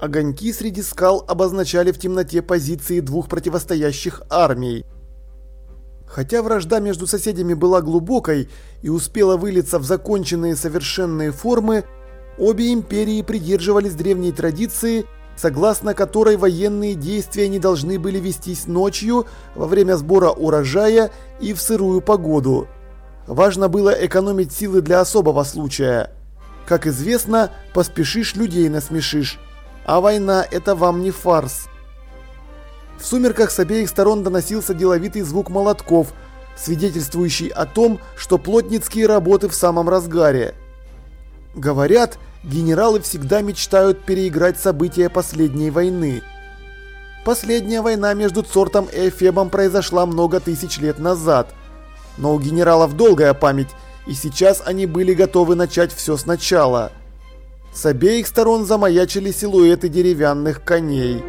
Огоньки среди скал обозначали в темноте позиции двух противостоящих армий. Хотя вражда между соседями была глубокой и успела вылиться в законченные совершенные формы, обе империи придерживались древней традиции, согласно которой военные действия не должны были вестись ночью, во время сбора урожая и в сырую погоду. Важно было экономить силы для особого случая. Как известно, поспешишь людей насмешишь. А война – это вам не фарс. В сумерках с обеих сторон доносился деловитый звук молотков, свидетельствующий о том, что плотницкие работы в самом разгаре. Говорят, генералы всегда мечтают переиграть события последней войны. Последняя война между Цортом и Эфебом произошла много тысяч лет назад. Но у генералов долгая память, и сейчас они были готовы начать все сначала – с обеих сторон замаячили силуэты деревянных коней.